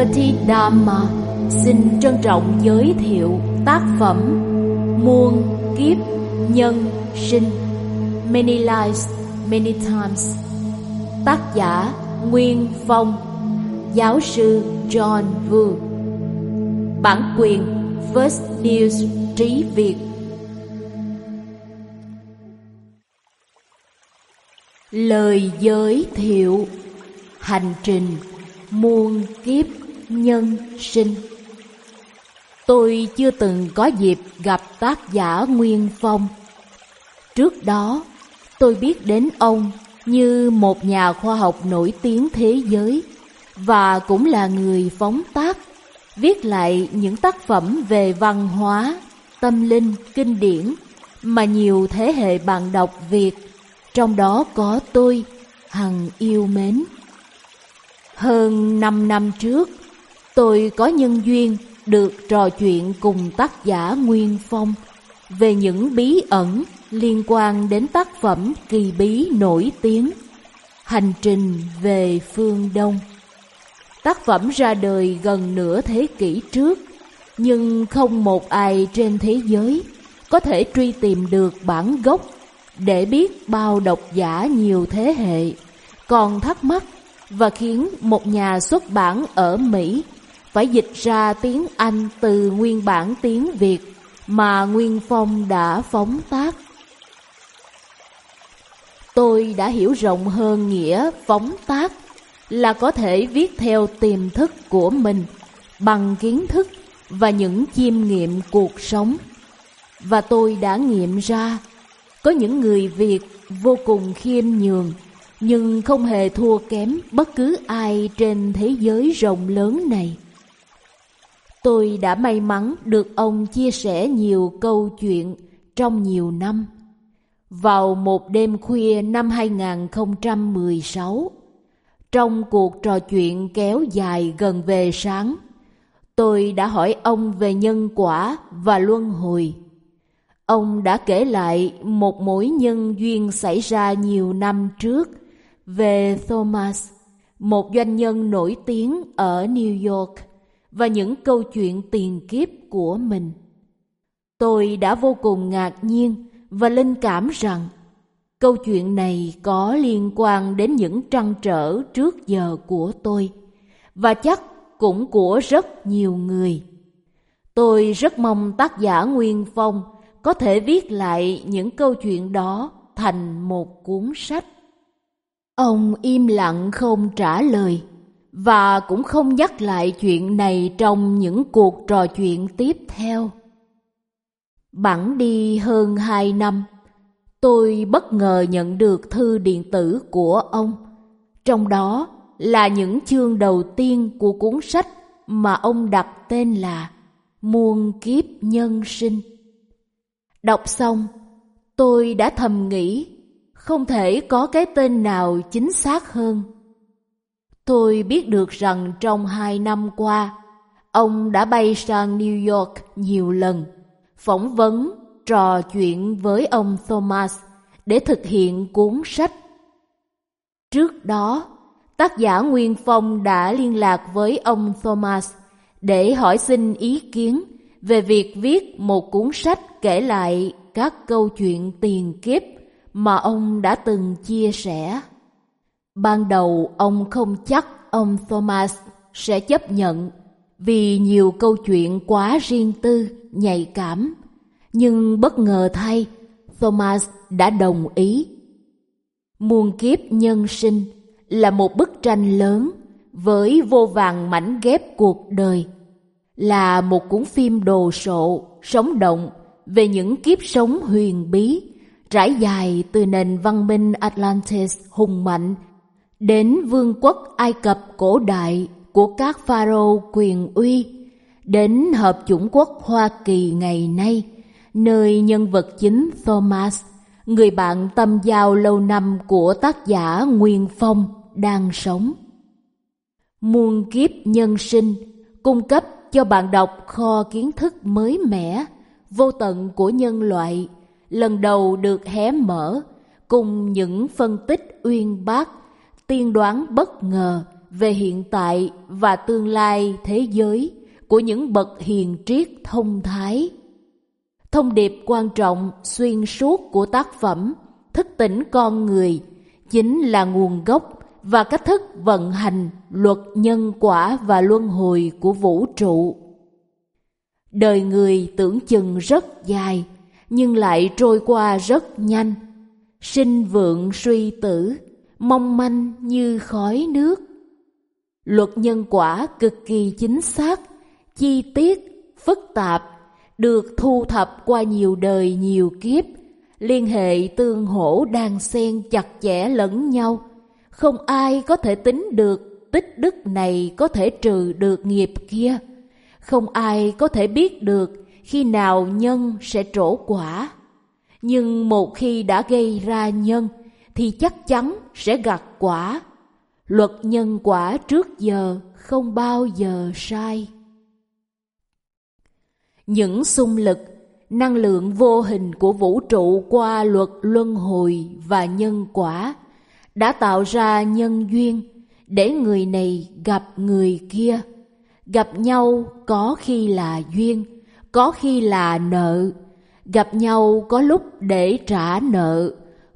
Bhagavati xin trân trọng giới thiệu tác phẩm Muôn kiếp nhân sinh Many lives, many times. Tác giả Nguyên Phong Giáo sư John Vu. Bản quyền First News Trí Việt. Lời giới thiệu Hành trình muôn kiếp nhân sinh. Tôi chưa từng có dịp gặp tác giả Nguyên Phong. Trước đó tôi biết đến ông như một nhà khoa học nổi tiếng thế giới Và cũng là người phóng tác Viết lại những tác phẩm về văn hóa, tâm linh, kinh điển Mà nhiều thế hệ bạn đọc Việt Trong đó có tôi, hằng yêu mến. Hơn 5 năm trước, tôi có nhân duyên được trò chuyện cùng tác giả Nguyên Phong về những bí ẩn liên quan đến tác phẩm kỳ bí nổi tiếng Hành trình về phương Đông. Tác phẩm ra đời gần nửa thế kỷ trước, nhưng không một ai trên thế giới có thể truy tìm được bản gốc để biết bao độc giả nhiều thế hệ còn thắc mắc và khiến một nhà xuất bản ở Mỹ phải dịch ra tiếng Anh từ nguyên bản tiếng Việt mà Nguyên Phong đã phóng tác. Tôi đã hiểu rộng hơn nghĩa phóng tác là có thể viết theo tiềm thức của mình bằng kiến thức và những chiêm nghiệm cuộc sống. Và tôi đã nghiệm ra, có những người Việt vô cùng khiêm nhường, nhưng không hề thua kém bất cứ ai trên thế giới rộng lớn này. Tôi đã may mắn được ông chia sẻ nhiều câu chuyện trong nhiều năm. Vào một đêm khuya năm 2016, trong cuộc trò chuyện kéo dài gần về sáng, tôi đã hỏi ông về nhân quả và luân hồi. Ông đã kể lại một mối nhân duyên xảy ra nhiều năm trước về Thomas, một doanh nhân nổi tiếng ở New York và những câu chuyện tiền kiếp của mình. Tôi đã vô cùng ngạc nhiên và linh cảm rằng câu chuyện này có liên quan đến những trăn trở trước giờ của tôi và chắc cũng của rất nhiều người. Tôi rất mong tác giả Nguyên Phong có thể viết lại những câu chuyện đó thành một cuốn sách. Ông im lặng không trả lời và cũng không nhắc lại chuyện này trong những cuộc trò chuyện tiếp theo. Bẵng đi hơn hai năm, tôi bất ngờ nhận được thư điện tử của ông. Trong đó là những chương đầu tiên của cuốn sách mà ông đặt tên là Muôn kiếp nhân sinh. Đọc xong, tôi đã thầm nghĩ không thể có cái tên nào chính xác hơn. Tôi biết được rằng trong hai năm qua, ông đã bay sang New York nhiều lần, phỏng vấn, trò chuyện với ông Thomas để thực hiện cuốn sách. Trước đó, tác giả Nguyên Phong đã liên lạc với ông Thomas để hỏi xin ý kiến về việc viết một cuốn sách kể lại các câu chuyện tiền kiếp mà ông đã từng chia sẻ. Ban đầu ông không chắc ông Thomas sẽ chấp nhận vì nhiều câu chuyện quá riêng tư, nhạy cảm. Nhưng bất ngờ thay, Thomas đã đồng ý. Muôn kiếp nhân sinh là một bức tranh lớn với vô vàng mảnh ghép cuộc đời, là một cuốn phim đồ sộ, sống động về những kiếp sống huyền bí trải dài từ nền văn minh Atlantis hùng mạnh đến vương quốc Ai Cập cổ đại của các pharaoh quyền uy, đến hợp chủng quốc Hoa Kỳ ngày nay, nơi nhân vật chính Thomas, người bạn tâm giao lâu năm của tác giả Nguyên Phong đang sống. Muôn kiếp nhân sinh cung cấp cho bạn đọc kho kiến thức mới mẻ, vô tận của nhân loại lần đầu được hé mở cùng những phân tích uyên bác, tiên đoán bất ngờ về hiện tại và tương lai thế giới của những bậc hiền triết thông thái. Thông điệp quan trọng xuyên suốt của tác phẩm thức tỉnh con người chính là nguồn gốc và cách thức vận hành luật nhân quả và luân hồi của vũ trụ. Đời người tưởng chừng rất dài, nhưng lại trôi qua rất nhanh. Sinh vượng suy tử, mong manh như khói nước. Luật nhân quả cực kỳ chính xác, chi tiết, phức tạp, được thu thập qua nhiều đời nhiều kiếp, liên hệ tương hỗ đan xen chặt chẽ lẫn nhau. Không ai có thể tính được tích đức này có thể trừ được nghiệp kia. Không ai có thể biết được khi nào nhân sẽ trổ quả. Nhưng một khi đã gây ra nhân thì chắc chắn sẽ gặt quả. Luật nhân quả trước giờ không bao giờ sai. Những xung lực, năng lượng vô hình của vũ trụ qua luật luân hồi và nhân quả đã tạo ra nhân duyên để người này gặp người kia. Gặp nhau có khi là duyên, có khi là nợ. Gặp nhau có lúc để trả nợ,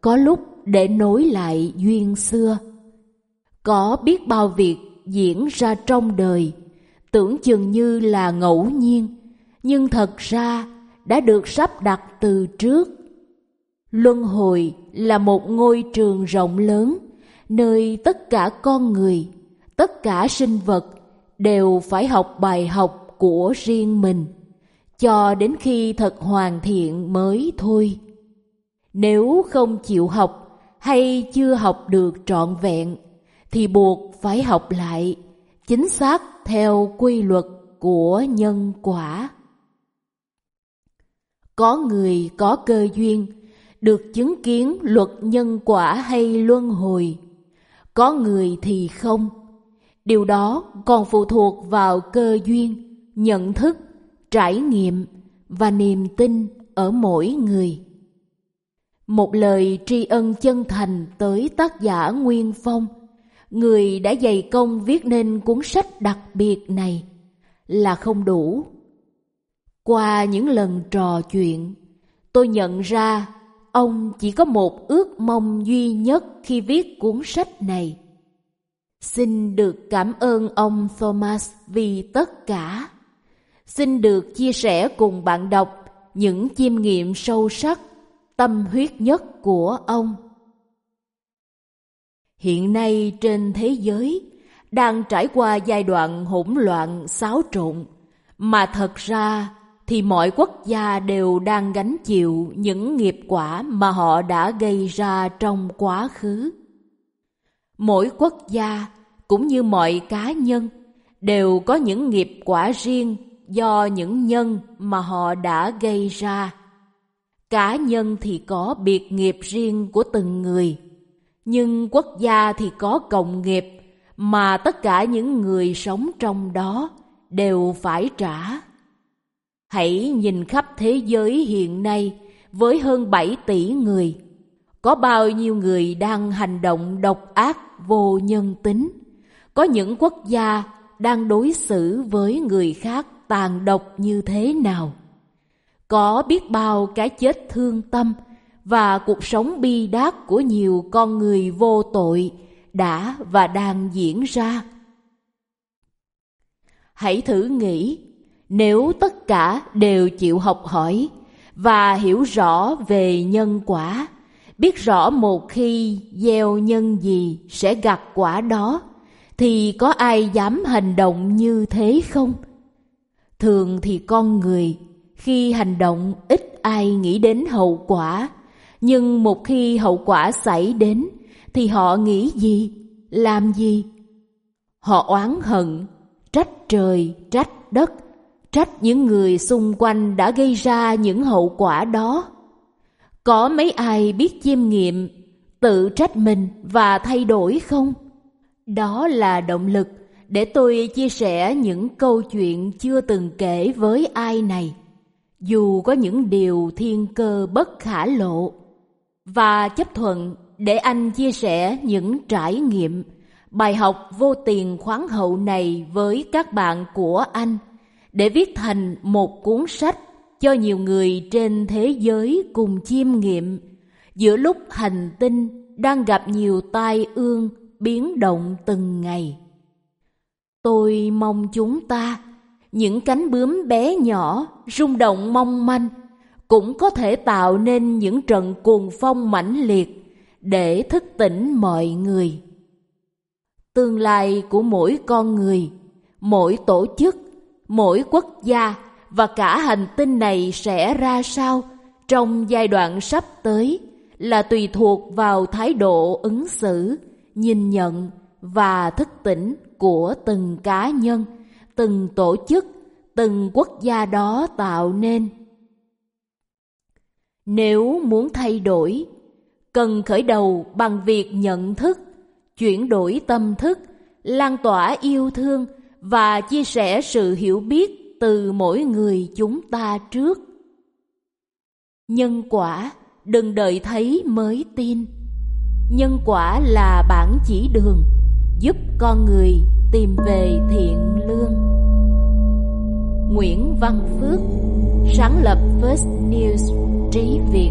có lúc để nối lại duyên xưa. Có biết bao việc diễn ra trong đời, tưởng chừng như là ngẫu nhiên, nhưng thật ra đã được sắp đặt từ trước. Luân hồi là một ngôi trường rộng lớn, nơi tất cả con người, tất cả sinh vật đều phải học bài học của riêng mình, cho đến khi thật hoàn thiện mới thôi. Nếu không chịu học hay chưa học được trọn vẹn, thì buộc phải học lại, chính xác theo quy luật của nhân quả. Có người có cơ duyên, được chứng kiến luật nhân quả hay luân hồi. Có người thì không. Điều đó còn phụ thuộc vào cơ duyên, nhận thức, trải nghiệm và niềm tin ở mỗi người. Một lời tri ân chân thành tới tác giả Nguyên Phong, người đã dày công viết nên cuốn sách đặc biệt này là không đủ. Qua những lần trò chuyện, tôi nhận ra ông chỉ có một ước mong duy nhất khi viết cuốn sách này. Xin được cảm ơn ông Thomas vì tất cả. Xin được chia sẻ cùng bạn đọc những chiêm nghiệm sâu sắc, tâm huyết nhất của ông. Hiện nay trên thế giới đang trải qua giai đoạn hỗn loạn xáo trộn, mà thật ra thì mọi quốc gia đều đang gánh chịu những nghiệp quả mà họ đã gây ra trong quá khứ. Mỗi quốc gia cũng như mọi cá nhân đều có những nghiệp quả riêng do những nhân mà họ đã gây ra. Cá nhân thì có biệt nghiệp riêng của từng người, nhưng quốc gia thì có cộng nghiệp mà tất cả những người sống trong đó đều phải trả. Hãy nhìn khắp thế giới hiện nay với hơn 7 tỷ người. Có bao nhiêu người đang hành động độc ác vô nhân tính? Có những quốc gia đang đối xử với người khác tàn độc như thế nào? Có biết bao cái chết thương tâm và cuộc sống bi đát của nhiều con người vô tội đã và đang diễn ra. Hãy thử nghĩ, nếu tất cả đều chịu học hỏi và hiểu rõ về nhân quả, biết rõ một khi gieo nhân gì sẽ gặt quả đó, thì có ai dám hành động như thế không thường thì con người khi hành động ít ai nghĩ đến hậu quả nhưng một khi hậu quả xảy đến thì họ nghĩ gì làm gì họ oán hận trách trời trách đất trách những người xung quanh đã gây ra những hậu quả đó. Có mấy ai biết chiêm nghiệm, tự trách mình và thay đổi không? Đó là động lực để tôi chia sẻ những câu chuyện chưa từng kể với ai này, dù có những điều thiên cơ bất khả lộ, và chấp thuận để anh chia sẻ những trải nghiệm bài học vô tiền khoáng hậu này với các bạn của anh để viết thành một cuốn sách cho nhiều người trên thế giới cùng chiêm nghiệm giữa lúc hành tinh đang gặp nhiều tai ương biến động từng ngày. Tôi mong chúng ta, những cánh bướm bé nhỏ, rung động mong manh, cũng có thể tạo nên những trận cuồng phong mãnh liệt để thức tỉnh mọi người. Tương lai của mỗi con người, mỗi tổ chức, mỗi quốc gia và cả hành tinh này sẽ ra sao trong giai đoạn sắp tới là tùy thuộc vào thái độ ứng xử, nhìn nhận và thức tỉnh của từng cá nhân, từng tổ chức, từng quốc gia đó tạo nên. Nếu muốn thay đổi, cần khởi đầu bằng việc nhận thức, chuyển đổi tâm thức, lan tỏa yêu thương và chia sẻ sự hiểu biết từ mỗi người chúng ta trước. Nhân quả đừng đợi thấy mới tin. Nhân quả là bản chỉ đường giúp con người tìm về thiện lương. Nguyễn Văn Phước sáng lập First News Trí Việt.